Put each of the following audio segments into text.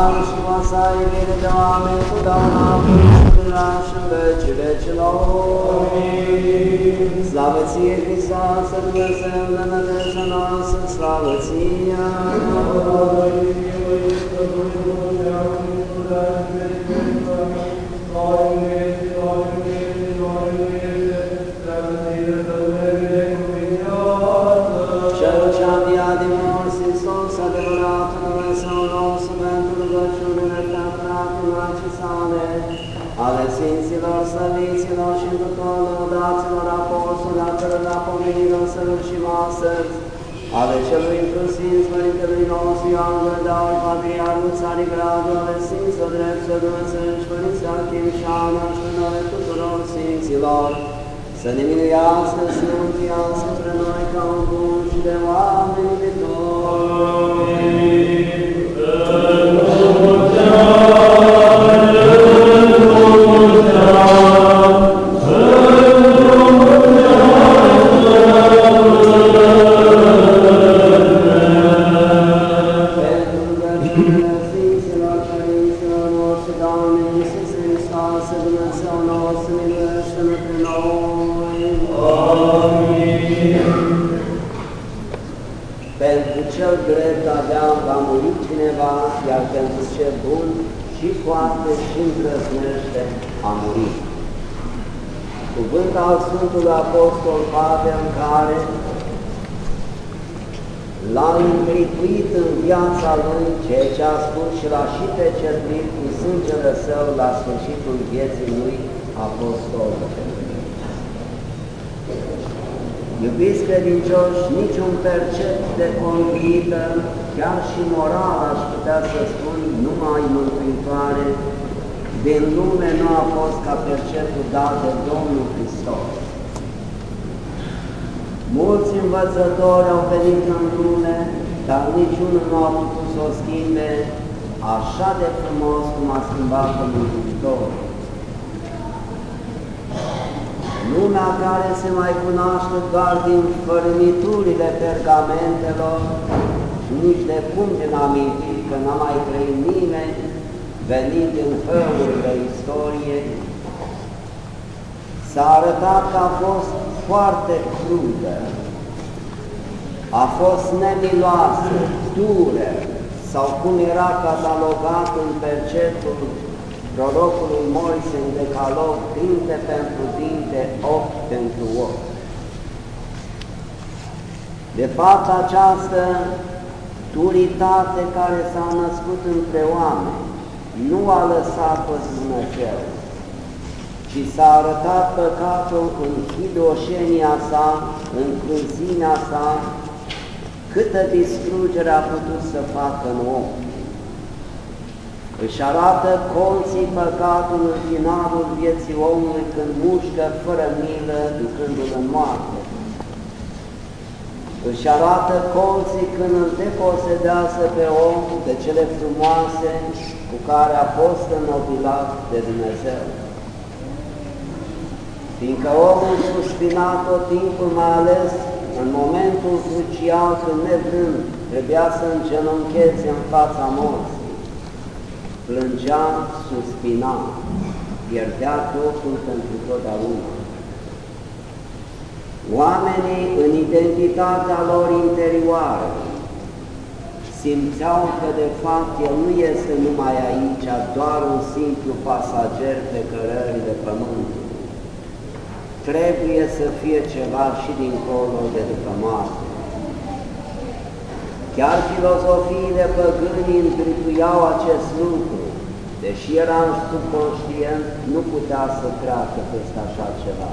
Harul și masa iubire de oameni cu dauna până și în vecii vecilor. Slavă ție, Hristos, să Dumnezeu, de nădejdea noastră, slavă ție. Sfinților, Săviților și tuturor lăudaților apostoli, a cărora pomenilor să și astăzi, ale celui inclusiv Părintelui nostru Ioan Gărdaul, Patriarhul Țarigradul, ale Sfinților Dreptul Dumnezeu și Părinții Archim și Ana și numele tuturor Sfinților, să ne miluiască, să ne mântuiască spre noi ca un bun și de oameni pentru rugăciunile Sfinților Părinților noștri, Doamne Iisus Hristos, Dumnezeu nostru, miluiește-ne pe noi. Pentru cel drept aveam va muri cineva, iar pentru cel bun și poate și îndrăznește a muri. Cuvânt al Sfântului Apostol Pavel care l-a încripuit în viața lui ceea ce a spus și l-a și pecetuit cu sângele său la sfârșitul vieții lui apostol. Iubiți credincioși, niciun percept de conduită, chiar și moral, aș putea să spun, numai mântuitoare, din lume nu a fost ca perceptul dat de Domnul Hristos. Mulți învățători au venit în lume, dar niciunul nu a putut să o schimbe. Așa de frumos cum a schimbat-o Mântuitorul. Lumea care se mai cunoaște doar din fărâmiturile pergamentelor și nici de cum din amintiri, că n-a mai trăit nimeni venit din făurile istoriei, s-a arătat că a fost foarte crudă, a fost nemiloasă, dură, sau cum era catalogat în percetul prorocului Moise în decalog, dinte pentru dinte, ochi pentru ochi. De fapt, această duritate care s-a născut între oameni nu a lăsat pe Dumnezeu, ci s-a arătat păcatul în hidoșenia sa, în cruzimea sa, câtă distrugere a putut să facă în om. Își arată colții păcatului în finalul vieții omului când mușcă fără milă, ducându-l în moarte. Își arată colții când îl deposedează pe om de cele frumoase cu care a fost înnobilat de Dumnezeu. Fiindcă omul suspina tot timpul, mai ales în momentul crucial când nevrând trebuia să îngenuncheze în fața morții, plângea, suspina, pierdea totul pentru totdeauna. Oamenii, în identitatea lor interioară, simțeau că de fapt el nu este numai aici doar un simplu pasager pe cărările pământului. Trebuie să fie ceva și dincolo de după moarte. Chiar filozofiile păgânii îndrituiau acest lucru, deși era subconștient, nu putea să treacă peste așa ceva.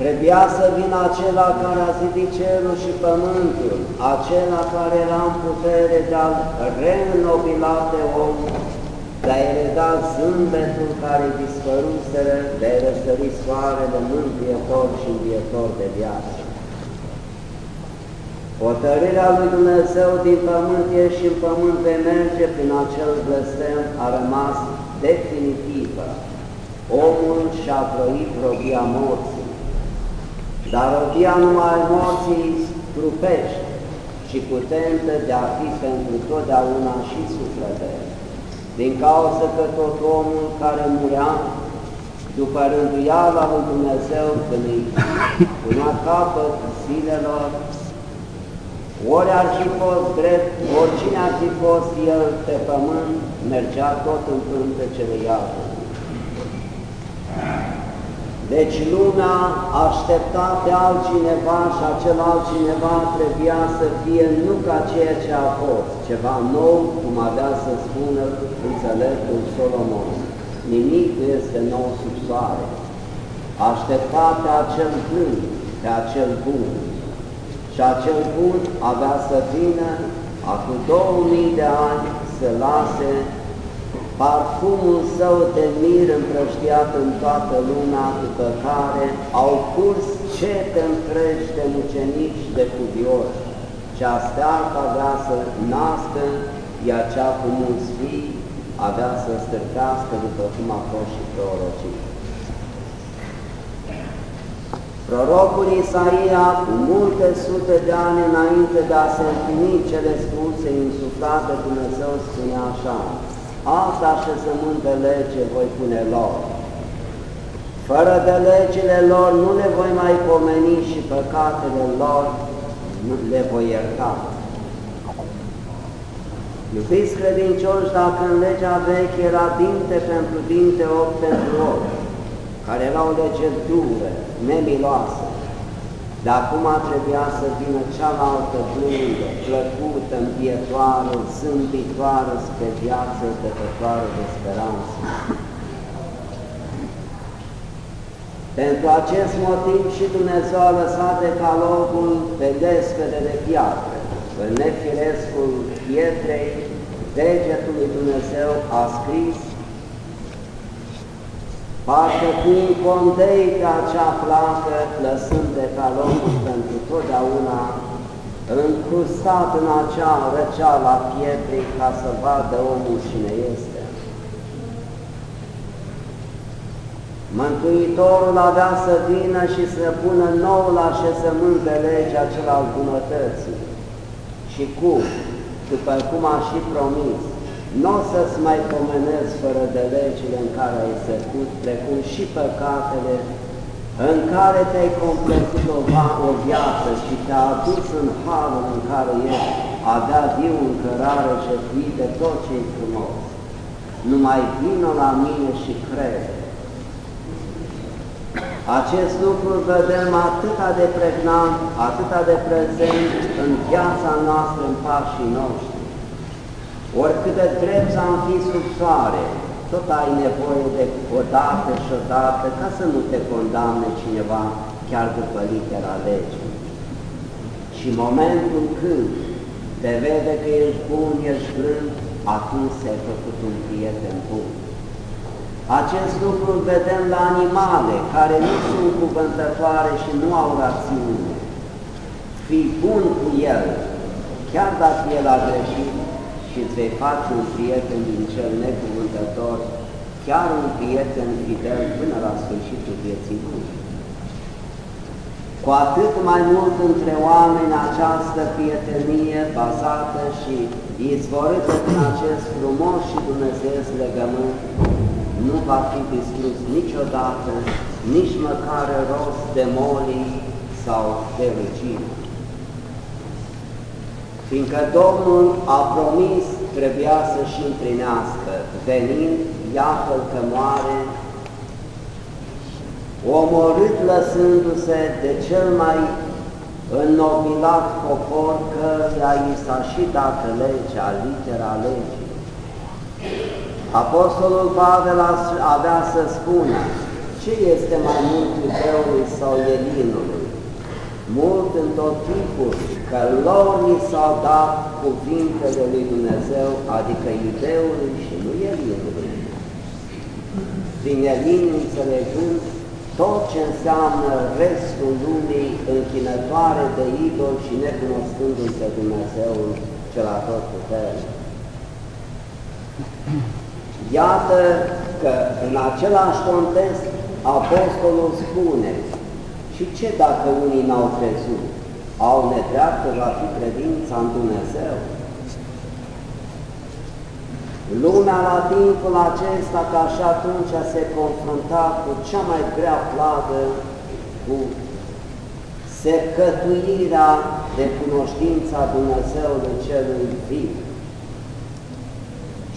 Trebuia să vină acela care a zidit cerul și pământul, acela care era în putere de a reînnobila pe om, de a-i reda zâmbetul care dispăruseră, de a-i răsări soarele mântuietor și învietor de viață. Hotărârea lui Dumnezeu din pământ e și în pământ de merge prin acel blestem a rămas definitivă. Omul și-a trăit robia morții, dar robia numai morții trupește și putentă de a fi pentru totdeauna și sufletele. Din cauza că tot omul care murea după rânduiala lui Dumnezeu când îi punea capăt zilelor, ori ar fi fost drept, oricine ar fi fost el pe pământ, mergea tot în pântecele iadului. Deci lumea aștepta pe altcineva și acel altcineva trebuia să fie nu ca ceea ce a fost, ceva nou, cum avea să spună înțeleptul Solomon. Nimic nu este nou sub soare. Aștepta pe acel bun, pe acel bun. Și acel bun avea să vină acum 2000 de ani să lase parfumul său de mir împrăștiat în toată lumea, după care au curs cete întregi de mucenici de cuvioși, cea stearcă avea să nască, iar cea cu mulți fii avea să stârtească după cum a fost și prorocit. Prorocul Isaia, cu multe sute de ani înainte de a se împlini cele spuse, insuflate Dumnezeu, spunea așa, Asta așezământ de lege voi pune lor. Fără de legile lor nu le voi mai pomeni și păcatele lor nu le voi ierta. Iubiți credincioși, dacă în legea veche era dinte pentru dinte, ochi pentru ochi, care era o lege dură, nemiloasă, dar acum trebuia să vină cealaltă blândă, plăcută, împietoară, zâmbitoară spre viață, dătătoare de speranță. Pentru acest motiv și Dumnezeu a lăsat decalogul pe despede de piatră, în nefirescul pietrei, degetul lui Dumnezeu a scris parcă fiind condei pe acea placă, lăsând decalogul pentru totdeauna, încrustat în acea răceală a pietrei ca să vadă omul cine este. Mântuitorul avea să vină și să pună nou la așezământ de lege acela al bunătății. Și cum? După cum a și promis, nu o să-ți mai pomenezi fără de legile în care ai trecut, precum și păcatele în care te-ai completit o, o viață și te-a adus în halul în care ești, a dat viu în cărare și de tot ce e frumos. Numai vină la mine și crede. Acest lucru vedem atâta de pregnant, atâta de prezent în viața noastră, în pașii noștri. Oricât de drept am fi sub soare, tot ai nevoie de o dată și o dată ca să nu te condamne cineva chiar după litera legii. Și momentul când te vede că ești bun, ești grând, atunci s-ai făcut un prieten bun. Acest lucru îl vedem la animale care nu sunt cuvântătoare și nu au rațiune. Fii bun cu el, chiar dacă el a greșit, și îți vei face un prieten din cel necuvântător, chiar un prieten fidel până la sfârșitul vieții lui. Cu atât mai mult între oameni această prietenie bazată și izvorâtă din acest frumos și Dumnezeu legământ nu va fi distrus niciodată, nici măcar rost de molii sau de regini fiindcă Domnul a promis trebuia să-și împlinească, venind, iată-l că moare, omorât lăsându-se de cel mai înnobilat popor că i s-a și dat legea, litera legii. Apostolul Pavel avea să spună ce este mai mult iudeului sau elinului, mult în tot timpul că lor ni s-au dat cuvintele lui Dumnezeu, adică iudeului și nu elinului. Prin elin înțelegând tot ce înseamnă restul lumii închinătoare de idol și necunoscându-i pe Dumnezeul cel atot puternic. Iată că în același context Apostolul spune și ce dacă unii n-au crezut? au nedreaptă va fi credința în Dumnezeu. Lumea la timpul acesta, ca și atunci, se confrunta cu cea mai grea plagă, cu secătuirea de cunoștința Dumnezeului Celui Viu.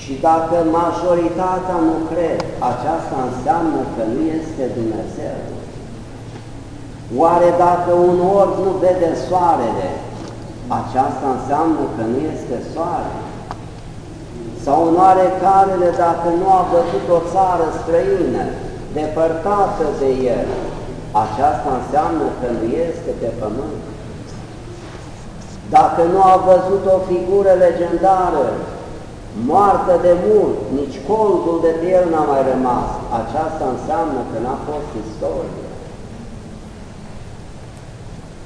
Și dacă majoritatea nu cred, aceasta înseamnă că nu este Dumnezeu. Oare dacă un orb nu vede soarele, aceasta înseamnă că nu este soare? Sau un oarecarele dacă nu a văzut o țară străină, depărtată de el, aceasta înseamnă că nu este pe pământ. Dacă nu a văzut o figură legendară, moartă de mult, nici colțul de pe el n-a mai rămas, aceasta înseamnă că n-a fost istorie.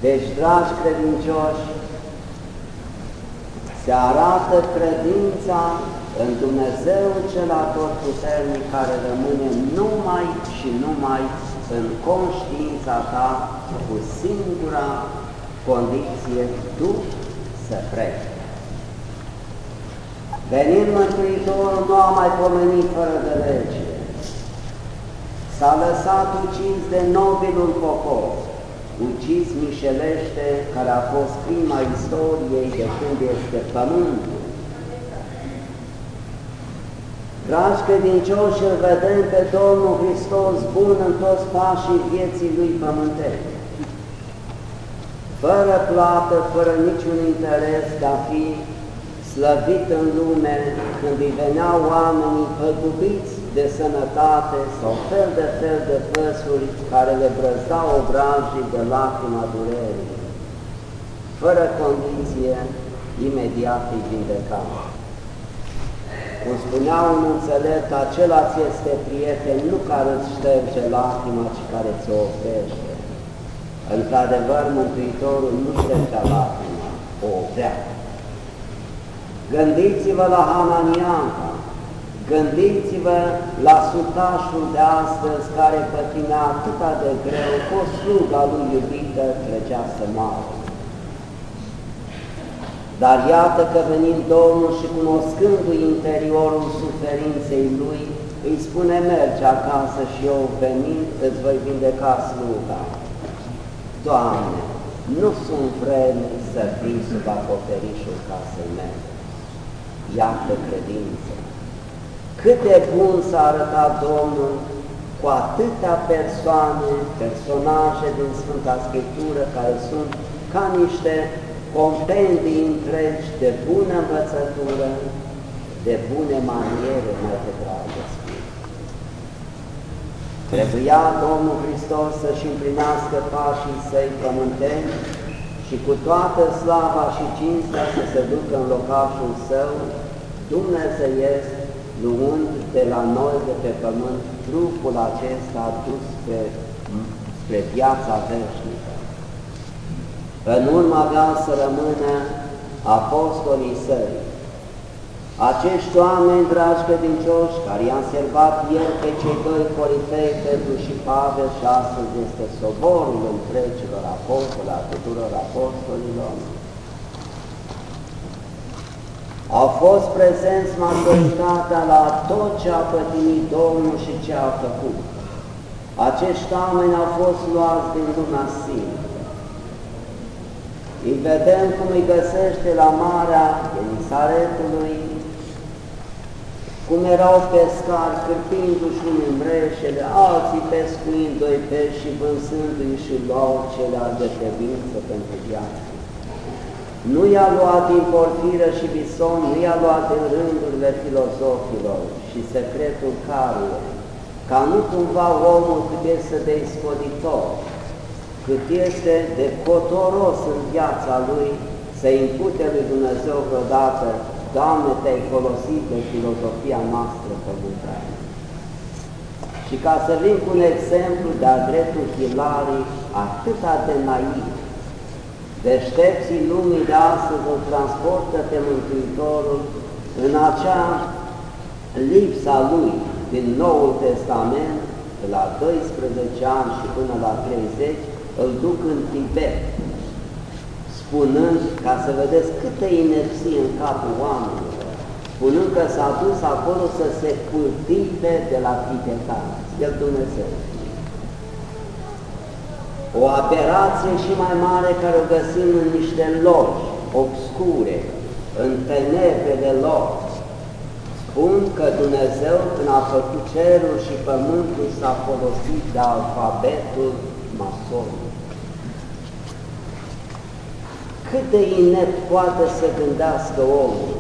Deci, dragi credincioși, se arată credința în Dumnezeu cel puternic care rămâne numai și numai în conștiința ta cu singura condiție, tu să crezi. Venind Mântuitorul nu a mai pomenit fără de lege. S-a lăsat ucis de nobilul popor, ucis mișelește, care a fost prima istoriei de când este pământul. Dragi credincioși, îl vedem pe Domnul Hristos bun în toți pașii vieții Lui pământești. Fără plată, fără niciun interes de a fi slăvit în lume, când îi veneau oamenii păgubiți de sănătate sau fel de fel de păsuri care le brăzdau obrajii de lacrima durerii. Fără condiție, imediat îi vindeca. Cum spunea un înțelept, acela ți este prieten nu care îți șterge lacrima, ci care ți-o oprește. Într-adevăr, Mântuitorul nu ștergea lacrima, o oprea. Gândiți-vă la Hananianca, gândiți-vă la sutașul de astăzi care pătimea atâta de greu, cu sluga lui iubită trecea să moară. Dar iată că venind Domnul și cunoscându-i interiorul suferinței lui, îi spune, merge acasă și eu venind îți voi vindeca sluga. Doamne, nu sunt vreme să fii sub acoperișul casei mele iată credință. Cât de bun s-a arătat Domnul cu atâtea persoane, personaje din Sfânta Scriptură care sunt ca niște compendii întregi de bună învățătură, de bune maniere, mai de dragă Trebuia Domnul Hristos să-și împlinească pașii săi pământeni și cu toată slava și cinstea să se ducă în locașul său, dumnezeiesc, luând de la noi de pe pământ trupul acesta dus spre, spre viața veșnică. În urma avea să rămână apostolii săi, acești oameni, dragi credincioși, care i-am servat ieri pe cei doi corifei, Petru și Pavel, și astăzi este soborul întregilor apostoli, a tuturor apostolilor, au fost prezenți majoritatea la tot ce a pătimit Domnul și ce a făcut. Acești oameni au fost luați din lumea sine. Îi vedem cum îi găsește la Marea Genisaretului, cum erau pescari cârpindu-și unii mreșele, alții pescuind doi pești și vânzându-i și luau cele de trebuință pentru viață. Nu i-a luat din porfiră și bison, nu i-a luat din rândurile filozofilor și secretul carurilor, ca nu cumva omul cât este de iscoditor, cât este de cotoros în viața lui, să impute lui Dumnezeu vreodată Doamne, te-ai folosit de filozofia noastră pământeană. Și ca să vin cu un exemplu de-a dreptul Hilarii, atâta de naiv, deștepții lumii de astăzi îl transportă pe Mântuitorul în acea lipsa lui din Noul Testament, la 12 ani și până la 30, îl duc în Tibet, spunând, ca să vedeți câtă inerție în capul oamenilor, spunând că s-a dus acolo să se cultive de la tibetani, El Dumnezeu. O aberație și mai mare care o găsim în niște loci obscure, în tenebrele lor. Spun că Dumnezeu, când a făcut cerul și pământul, s-a folosit de alfabetul masonului. Cât de inept poate să gândească omul?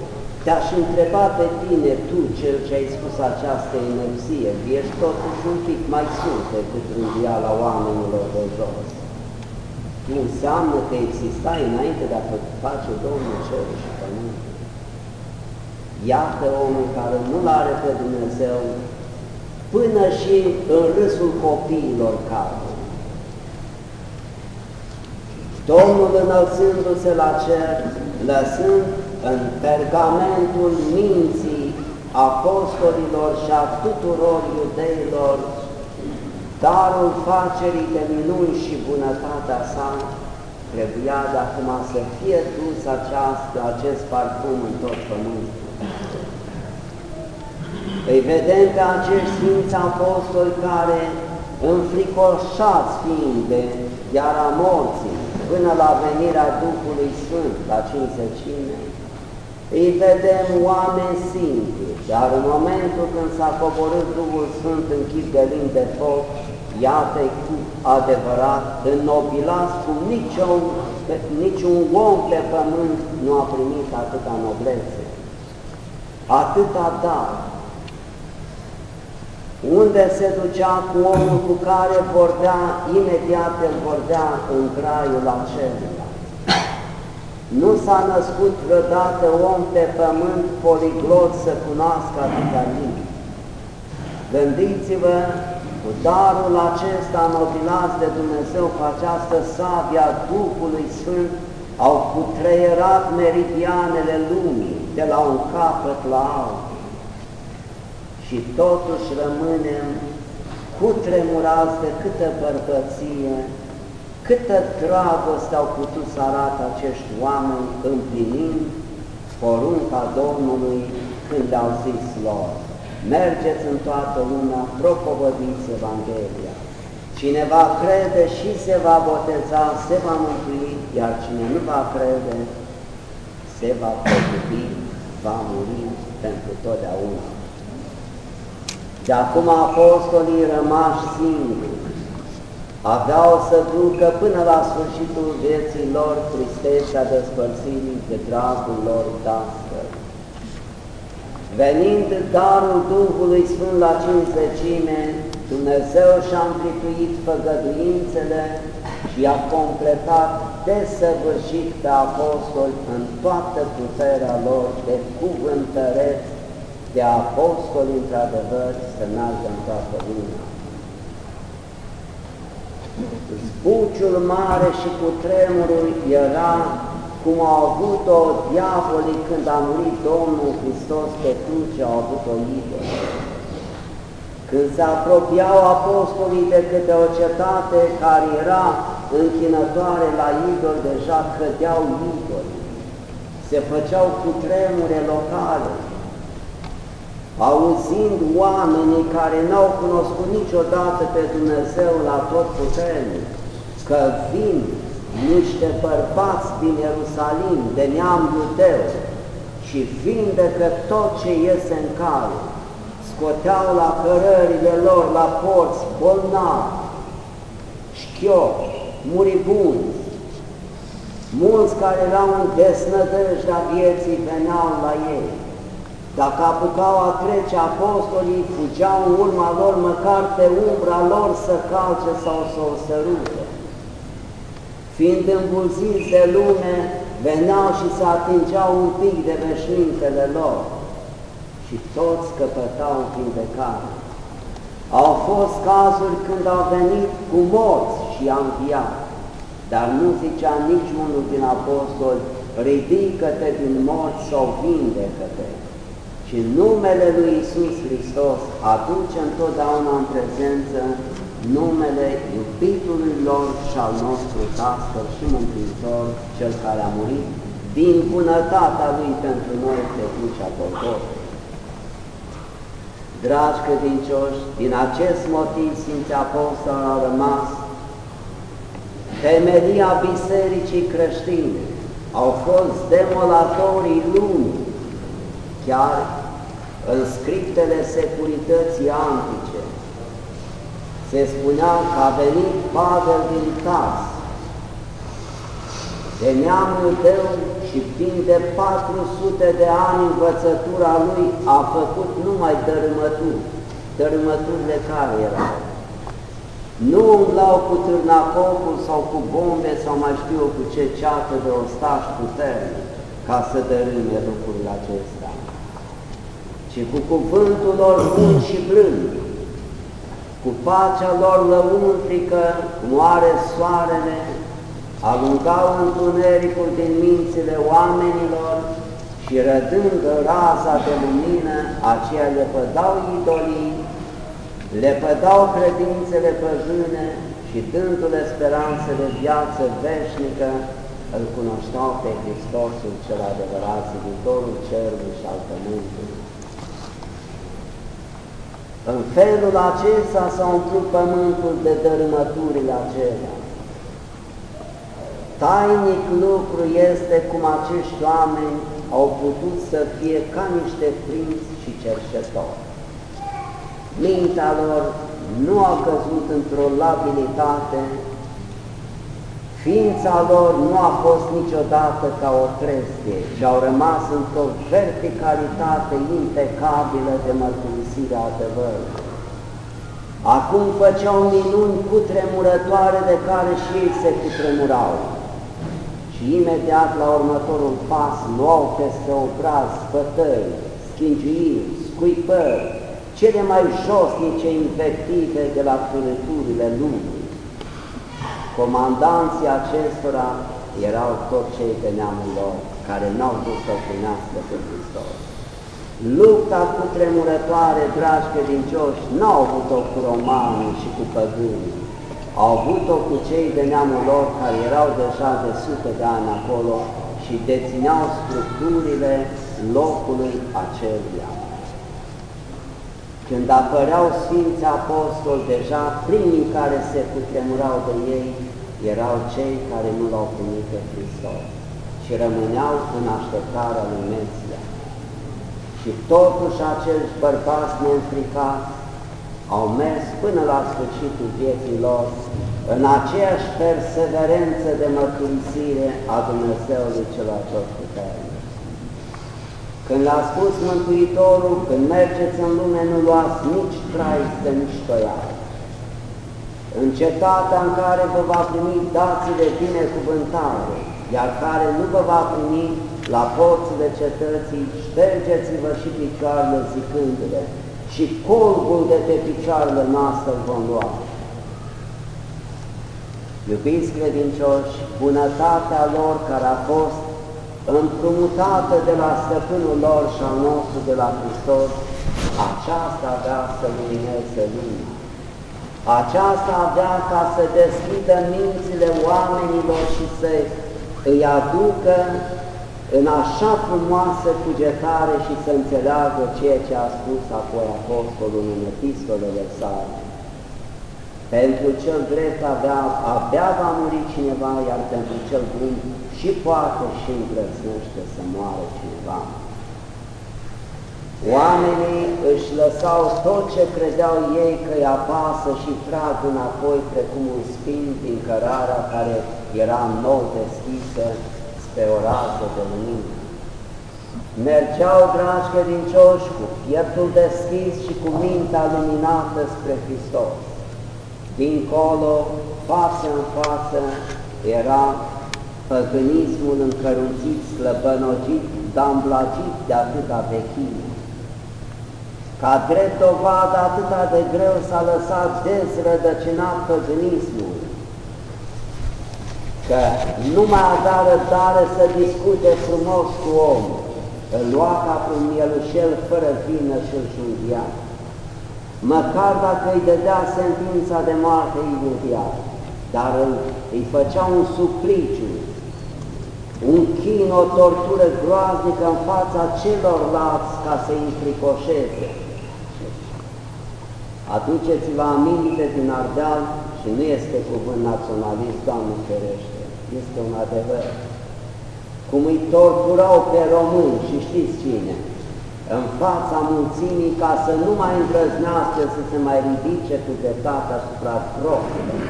Te-aș întreba pe tine, tu, cel ce ai spus această inerție, ești totuși un pic mai sus decât la oamenilor de jos. Nu înseamnă că existai înainte de a face Domnul Cerul și Pământul. Iată omul care nu-L are pe Dumnezeu până și în râsul copiilor care. Domnul înălțându-se la cer, lăsând în pergamentul minții apostolilor și a tuturor iudeilor darul facerii de minuni și bunătatea sa, trebuia de acum să fie dus această, acest parfum în tot pământul. Îi vedem pe acești Sfinți Apostoli care, înfricoșați fiind de iara morții, până la venirea Duhului Sfânt, la cinzecime, îi vedem oameni simpli, dar în momentul când s-a coborât Duhul Sfânt în chip de limbi de foc, iată cu adevărat înnobilați cum niciun, niciun om pe pământ nu a primit atâta noblețe, atâta dar. Unde se ducea cu omul cu care vorbea, imediat îl vorbea în graiul acela. Nu s-a născut vreodată om pe pământ poliglot să cunoască atâta limbi. Gândiți-vă cu darul acesta nobilat de Dumnezeu, cu această sabia Duhului Sfânt, au putreierat meridianele lumii de la un capăt la altul. Și totuși rămânem cutremurați de câtă bărbăție, câtă dragoste au putut să arate acești oameni împlinind porunca Domnului când au zis lor mergeți în toată lumea, propovădiți Evanghelia. Cine va crede și se va boteza, se va mântui, iar cine nu va crede, se va păgubi, va muri pentru totdeauna. De acum apostolii rămași singuri, aveau să ducă până la sfârșitul vieții lor tristețea despărțirii de dragul lor dascăl Venind darul Duhului Sfânt la cinzecime, Dumnezeu și-a împlituit făgăduințele și a completat desăvârșit pe apostoli în toată puterea lor de cuvântăreți, de apostoli într-adevăr să meargă în toată lumea. Zbuciul mare și cu tremurul era cum au avut-o diavolii când a murit Domnul Hristos pe cruce, au avut-o idolă. Când se apropiau apostolii de câte o cetate care era închinătoare la idol, deja cădeau idoli. Se făceau cu tremure locale, auzind oamenii care n-au cunoscut niciodată pe Dumnezeu la tot puternic, că vin niște bărbați din Ierusalim, de neam iudeu, și vindecă tot ce iese în cale, scoteau la cărările lor, la porți, bolnavi, șchiopi, muribuni, mulți care erau în desnădăjdea vieții veneau la ei. Dacă apucau a trece apostolii, fugeau în urma lor, măcar pe umbra lor să calce sau să o sărute fiind îmbulziți de lume, veneau și se atingeau un pic de veșmintele lor și toți căpătau vindecare. Au fost cazuri când au venit cu morți și au înviat, dar nu zicea niciunul din apostoli, ridică-te din morți sau vindecă-te. Și numele lui Isus Hristos aduce întotdeauna în prezență numele iubitului lor și al nostru Tatăl și Mântuitor, Cel care a murit din bunătatea Lui pentru noi pe crucea Golgotei. Dragi credincioși, din acest motiv Sfinții Apostol au rămas temelia Bisericii creștine, au fost demolatorii lumii, chiar în scriptele securității antice. Se spunea că a venit Pavel din Tas, de neamul tău și timp de 400 de ani învățătura lui a făcut numai dărâmături, dărâmăturile care erau. Nu umblau cu târnacopul sau cu bombe sau mai știu eu cu ce ceată de ostași puternic ca să dărâme lucrurile acestea, ci cu cuvântul lor bun și blând, cu pacea lor lăuntrică, cum are soarele, aluncau întunericul din mințile oamenilor și rădând raza de lumină, aceia le pădau idolii, le pădau credințele păjâne și dându-le speranțe de viață veșnică, îl cunoșteau pe Hristosul cel adevărat, ziditorul cerului și al pământului. În felul acesta s-a umplut pământul de dărâmăturile acelea. Tainic lucru este cum acești oameni au putut să fie ca niște prinți și cerșetori. Mintea lor nu a căzut într-o labilitate, ființa lor nu a fost niciodată ca o trestie și au rămas într-o verticalitate impecabilă de mărturisire a adevărului. Acum făceau minuni cutremurătoare de care și ei se cutremurau și imediat la următorul pas luau peste obraz spătări, schingiiri, scuipări, cele mai josnice invective de la fânăturile lumii. Comandanții acestora erau tot cei de neamul lor, care n-au dus să cunoască pe Hristos. Lupta cu tremurătoare, dragi credincioși, n-au avut-o cu romanii și cu păgânii, au avut-o cu cei de neamul lor care erau deja de sute de ani acolo și dețineau structurile locului aceluia. Când apăreau Sfinții Apostoli, deja primii care se cutremurau de ei erau cei care nu l-au primit pe Hristos și rămâneau în așteptarea lui Mesia. Și totuși acești bărbați neînfricați au mers până la sfârșitul vieții lor în aceeași perseverență de mărturisire a Dumnezeului celor puternic. Când l-a spus Mântuitorul, când mergeți în lume, nu luați nici traistă, nici toială. În cetatea în care vă va primi dați de binecuvântare, iar care nu vă va primi la porțile cetății, ștergeți-vă și picioarele zicându-le, și colbul de pe picioarele noastre vom lua. Iubiți credincioși, bunătatea lor care a fost împrumutată de la stăpânul lor și al nostru de la Hristos, aceasta avea să lumineze lumea. Aceasta avea ca să deschidă mințile oamenilor și să îi aducă în așa frumoasă cugetare și să înțeleagă ceea ce a spus apoi Apostolul în epistolele sale. Pentru cel drept avea, abia va muri cineva, iar pentru cel bun și poate și îndrăznește să moară cineva. Oamenii își lăsau tot ce credeau ei că îi apasă și trag înapoi precum un spin din cărarea care era nou deschisă pe o rază de lumină. Mergeau, dragi credincioși, cu pieptul deschis și cu mintea luminată spre Hristos. Dincolo, față în față, era păgânismul încărunțit, slăbănogit, damblagit de atâta vechime. Ca drept dovadă atâta de greu s-a lăsat dezrădăcinat păgânismul, că nu mai avea răbdare să discute frumos cu omul, îl lua ca pe un mielușel fără vină și îl junghia. măcar dacă îi dădea sentința de moarte imediat, dar îi făcea un supliciu, un chin, o tortură groaznică în fața celorlalți ca să-i înfricoșeze. Aduceți-vă aminte din Ardeal și nu este cuvânt naționalist, Doamne ferește, este un adevăr. Cum îi torturau pe români și știți cine? în fața mulțimii ca să nu mai îndrăznească să se mai ridice cu dreptate asupra gropilor.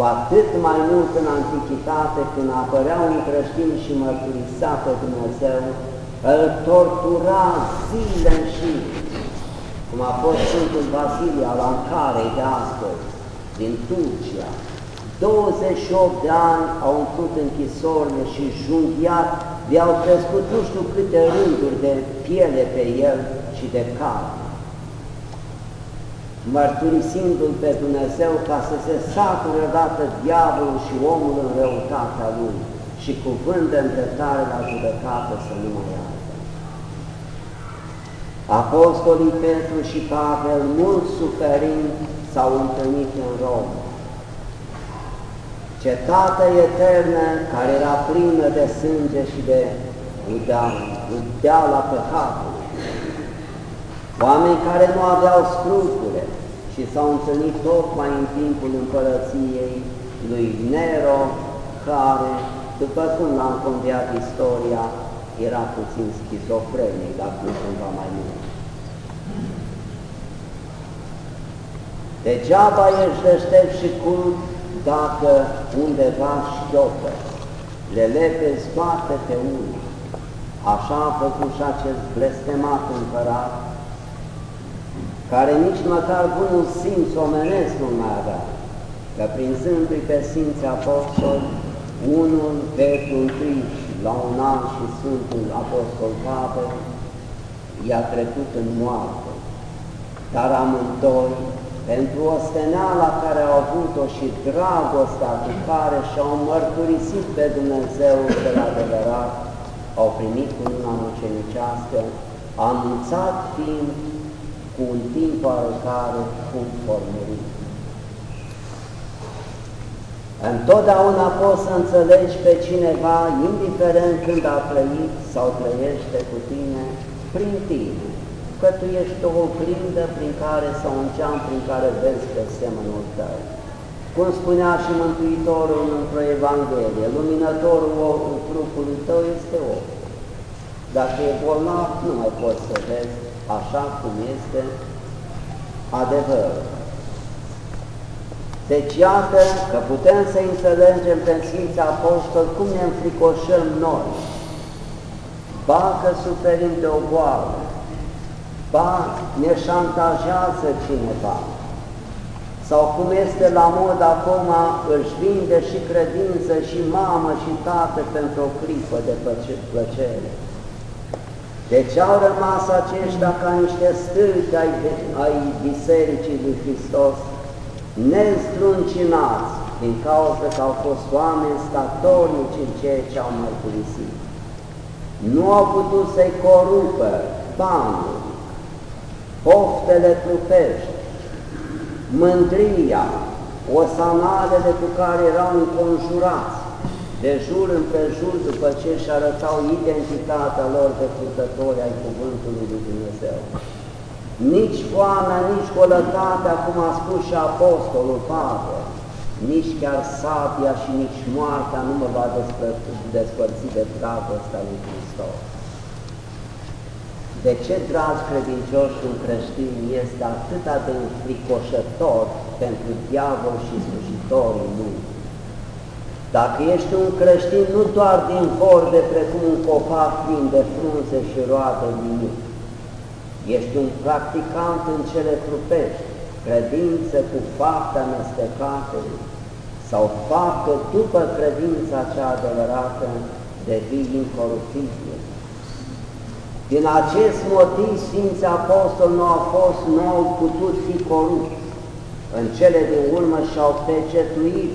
Cu atât mai mult în antichitate, când apărea un creștin și mărturisea pe Dumnezeu, îl tortura zile și cum a fost Sfântul Vasilie al Ancarei de astăzi, din Turcia. 28 de ani au umplut închisorile și junghiat i-au crescut nu știu câte rânduri de piele pe el și de carne, mărturisindu-L pe Dumnezeu ca să se sature odată diavolul și omul în răutatea lui și cuvânt de îndreptare la judecată să nu mai iasă. Apostolii Petru și Pavel, mult suferind, s-au întâlnit în Roma cetatea eternă care era plină de sânge și de udeala păcatului. Oameni care nu aveau scrupule și s-au întâlnit tocmai în timpul împărăției lui Nero, care, după cum l-am conviat istoria, era puțin schizofrenic, dar nu cumva mai mult. Degeaba ești deștept și cult dacă undeva șchiopă, le lepezi toate pe unii. Așa a făcut și acest blestemat împărat, care nici măcar bunul simț omenesc nu mai avea, că prinzându-i pe Sfinții Apostoli, unul Petru Și la un an și Sfântul Apostol Pavel, i-a trecut în moarte, dar amândoi pentru osteneala care au avut-o și dragostea cu care și-au mărturisit pe Dumnezeu de la adevărat, au primit una mucenicească, anunțat fiind cu un timp oarecare cum vor muri. Întotdeauna poți să înțelegi pe cineva, indiferent când a trăit sau trăiește cu tine, prin tine că tu ești o oglindă prin care, sau un geam prin care vezi pe semănul tău. Cum spunea și Mântuitorul într-o Evanghelie, luminătorul trupului tău este om. Dacă e bolnav, nu mai poți să vezi așa cum este adevărul. Deci iată că putem să înțelegem pe Sfinții Apostoli cum ne înfricoșăm noi. Ba că suferim de o boală, ba ne șantajează cineva, sau cum este la mod acum, își vinde și credință și mamă și tată pentru o clipă de plăcere. Deci au rămas aceștia ca niște stâlpi ai, ai Bisericii lui Hristos, nezdruncinați din cauza că au fost oameni statornici în ceea ce au mărturisit. Nu au putut să-i corupă banul, poftele trupești, mândria, osanalele cu care erau înconjurați, de jur împrejur după ce își arătau identitatea lor de purtători ai Cuvântului lui Dumnezeu. Nici foamea, nici colătatea, cum a spus și Apostolul Pavel, nici chiar sabia și nici moartea nu mă va despărți de dragostea lui Hristos. De ce, dragi credincioși, un creștin este atât de înfricoșător pentru diavol și slujitorii lui? Dacă ești un creștin nu doar din de precum un copac plin de frunze și roade nimic, ești un practicant în cele trupești, credință cu fapte amestecate sau fapte după credința cea adevărată, devii incoruptibil. Din acest motiv Sfinții Apostoli nu au fost, nu au putut fi corupți. În cele din urmă și-au pecetuit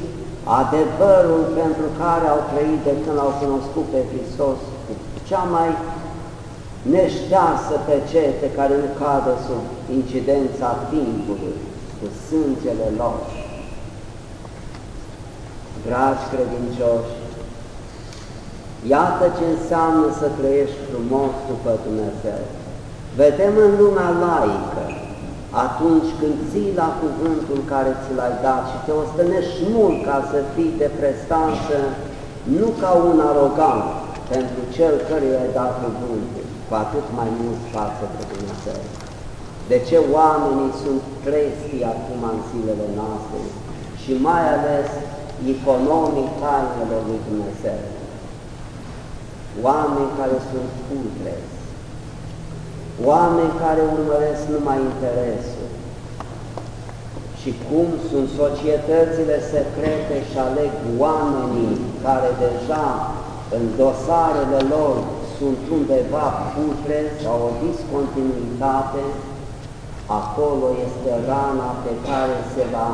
adevărul pentru care au trăit de când au cunoscut pe Hristos cu cea mai neșteasă pecete care nu cadă sub incidența timpului cu sângele lor. Dragi credincioși, iată ce înseamnă să trăiești frumos după Dumnezeu. Vedem în lumea laică, atunci când ții la cuvântul care ți l-ai dat și te ostănești mult ca să fii de prestanță, nu ca un arogant pentru cel căruia ai dat cuvântul, cu atât mai mult față de Dumnezeu. De ce oamenii sunt trestii acum în zilele noastre și mai ales economii tainelor lui Dumnezeu? Oameni care sunt putrezi, oameni care urmăresc numai interesul. Și cum sunt societățile secrete și aleg oamenii care deja în dosarele lor sunt undeva putre sau o discontinuitate, acolo este rana pe care se va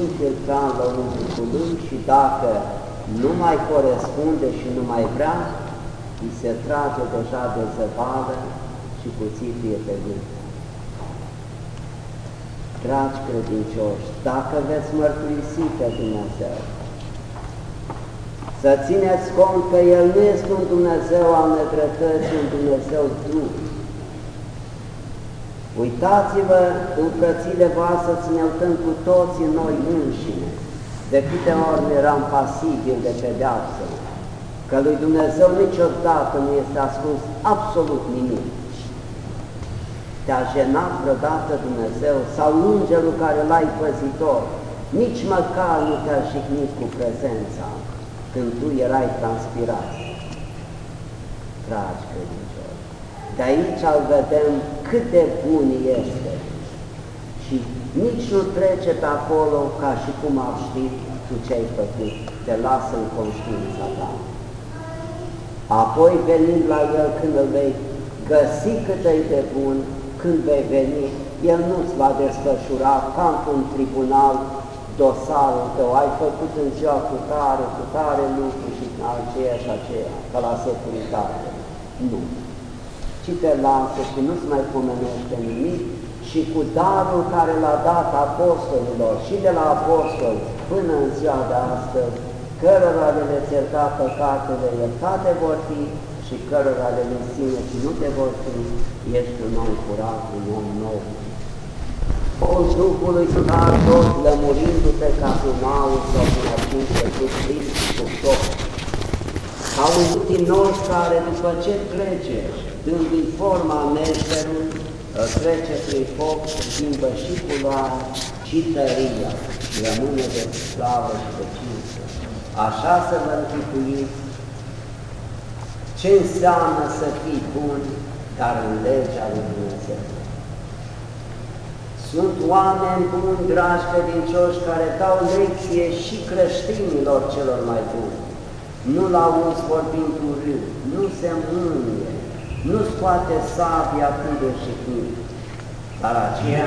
infiltra în lăuntrul lui și dacă nu mai corespunde și nu mai vrea, îi se trage deja de zăpadă și cuțitul pe gând. Dragi credincioși, dacă veți mărturisi pe Dumnezeu, să țineți cont că El nu este un Dumnezeu al nedreptății, un Dumnezeu trup. Uitați-vă în frățile voastre să ne uităm cu toții noi înșine. De câte ori eram pasibil de pedeapsă, că lui Dumnezeu niciodată nu este ascuns absolut nimic. Te-a jenat vreodată Dumnezeu sau îngerul care l-ai păzitor, nici măcar nu te-a jignit cu prezența când tu erai transpirat. Dragi credincioși, de aici îl vedem cât de bun este și nici nu trece pe acolo ca și cum ar ști tu ce ai făcut, te lasă în conștiința ta. Apoi venind la El când îl vei găsi cât e de bun, când vei veni, El nu-ți va desfășura ca într-un tribunal dosarul tău, ai făcut în ziua cu tare, cu tare lucru și aceea și aceea, ca la securitate. Nu. Ci te lasă și nu-ți mai pomenește nimic și cu darul care l-a dat apostolilor și de la apostoli până în ziua de astăzi, cărora le veți ierta păcatele, iertate vor fi și cărora le sine și nu te vor fi, ești un om curat, un om nou. O Duhului Sfânt, tot lămurindu-te ca un aur sau un atunci pe Hristos cu tot. Ca un tinos care după ce trece, dându-i forma meșterului, trece prin foc, schimbă și culoarea și tăria, rămâne de slavă și de cinste. Așa să vă închipuiți ce înseamnă să fii bun, dar în legea lui Dumnezeu. Sunt oameni buni, dragi credincioși, care dau lecție și creștinilor celor mai buni. Nu-l auzi vorbind urât, nu se mânie, nu scoate sabia când de șignit. Dar aceia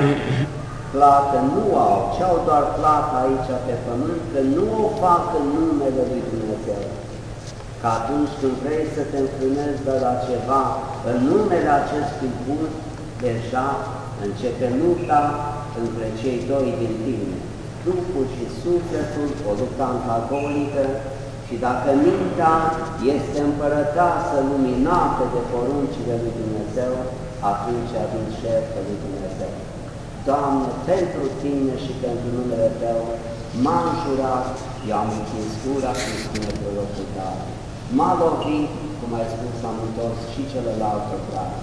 plată nu au, ce au doar plată aici pe pământ, că nu o fac în numele lui Dumnezeu. Că atunci când vrei să te înclinezi de la ceva în numele acestui bun, deja începe lupta între cei doi din tine, trupul și sufletul, o luptă antagonică, și dacă mintea este împărăteasă, luminată de poruncile lui Dumnezeu, atunci adun șerpă lui Dumnezeu. Doamne, pentru Tine și pentru numele Tău, m-am jurat, eu am închis gura când spune prorocul tale. M-a lovit, cum ai spus, am întors și celălalt braț.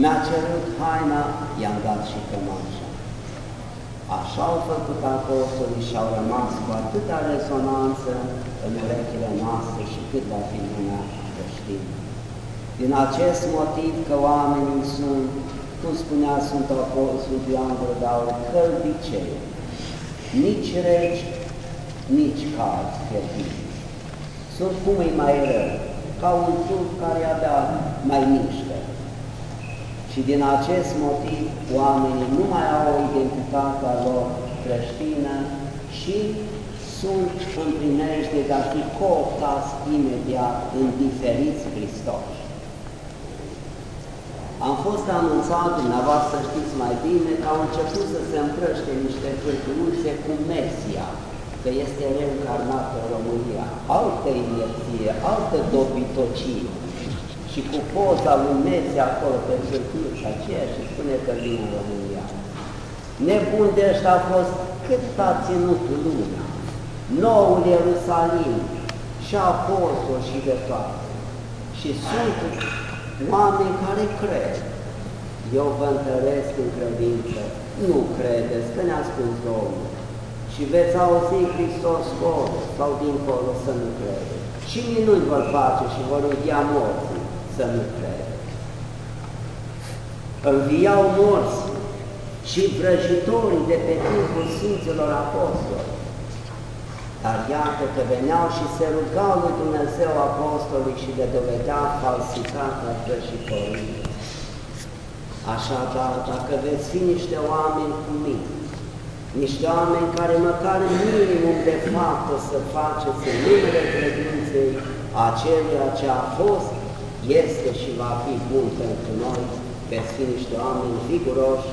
Mi-a cerut haina, i-am dat și cămașa. Așa au făcut apostolii și au rămas cu atâta rezonanță în urechile noastre și cât va fi lumea creștină. Din acest motiv că oamenii sunt, cum spunea Sfântul Apostol Ioan Brădaur, călbicei, nici reci, nici calzi fierbiți. Sunt cum e mai rău, ca un trup care abia mai mișcă. Și din acest motiv oamenii nu mai au identitatea lor creștină și sunt în primejde de a fi cooptați imediat în diferiți Hristoși. am fost anunțat, dumneavoastră știți mai bine, că au început să se împrăște niște cârtiuțe cu Mesia, că este reîncarnat în România. Altă inerție, altă dobitocie. Și cu poza lui Mesia acolo pe cârtiuță aceea și spune că vine în România. Nebun de ăștia a fost cât a ținut lumea, noul Ierusalim și apostol și de toate. Și sunt oameni care cred. Eu vă întăresc în credință. Nu credeți, că ne-a spus Domnul. Și veți auzi Hristos scos sau dincolo să nu credeți. Și minuni vor face și vor învia morții să nu credeți. Înviau morți și vrăjitorii de pe timpul Sfinților Apostoli. Dar iată că veneau și se rugau lui Dumnezeu apostolii și le dovedea falsitatea vrăjitorii. Așadar, dacă veți fi niște oameni cu mine, niște oameni care măcar minimum de fapt o să faceți în numele credinței aceluia ce a fost, este și va fi bun pentru noi, veți fi niște oameni viguroși,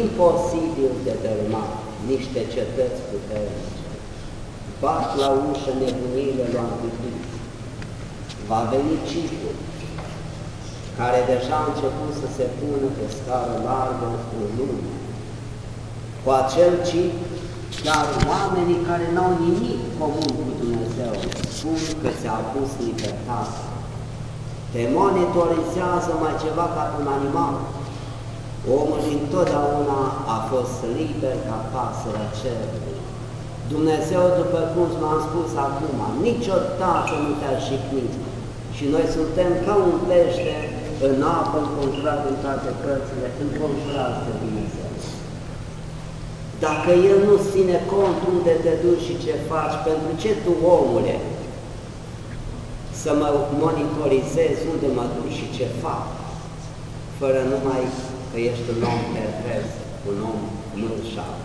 imposibil de dărâmat, niște cetăți puternice. Bat la ușă nebunile lui Anticrist. Va veni ciclul care deja a început să se pună pe scară largă în lume. Cu acel ciclu, chiar oamenii care n-au nimic comun cu Dumnezeu spun că s-a pus libertate. Te monitorizează mai ceva ca un animal. Omul întotdeauna a fost liber ca pasărea cerului. Dumnezeu, după cum v-am spus acum, niciodată nu te-a jignit. Și noi suntem ca un pește în apă înconjurat din toate părțile, înconjurat de Dumnezeu. Dacă El nu ține cont unde te duci și ce faci, pentru ce tu, omule, să mă monitorizezi unde mă duc și ce fac, fără numai că ești un om pervers, un om mărșat.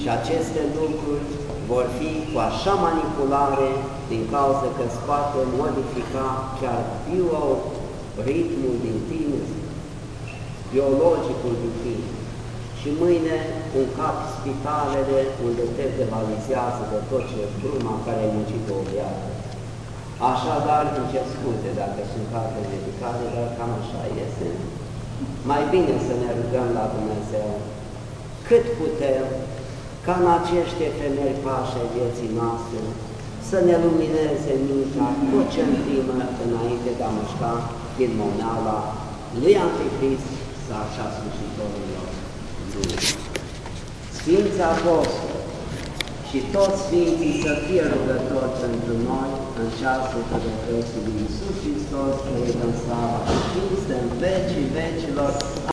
Și aceste lucruri vor fi cu așa manipulare din cauza că îți poate modifica chiar bioritmul din tine, biologicul din tine. Și mâine un cap spitalele unde te devalizează de tot ce bruma care ai muncit o viață. Așadar, ce scuze dacă sunt carte medicale, dar cam așa este. Mai bine să ne rugăm la Dumnezeu cât putem ca în acești efemeri pași ai vieții noastre să ne lumineze mintea tot ce împrimă înainte de a mușca din moneala lui Anticrist sau așa slujitorilor lui. Sfinții Apostoli și toți Sfinții să fie rugători pentru noi în ceasul cădătății lui Iisus Hristos, că îi dăm slava și în vecii vecilor.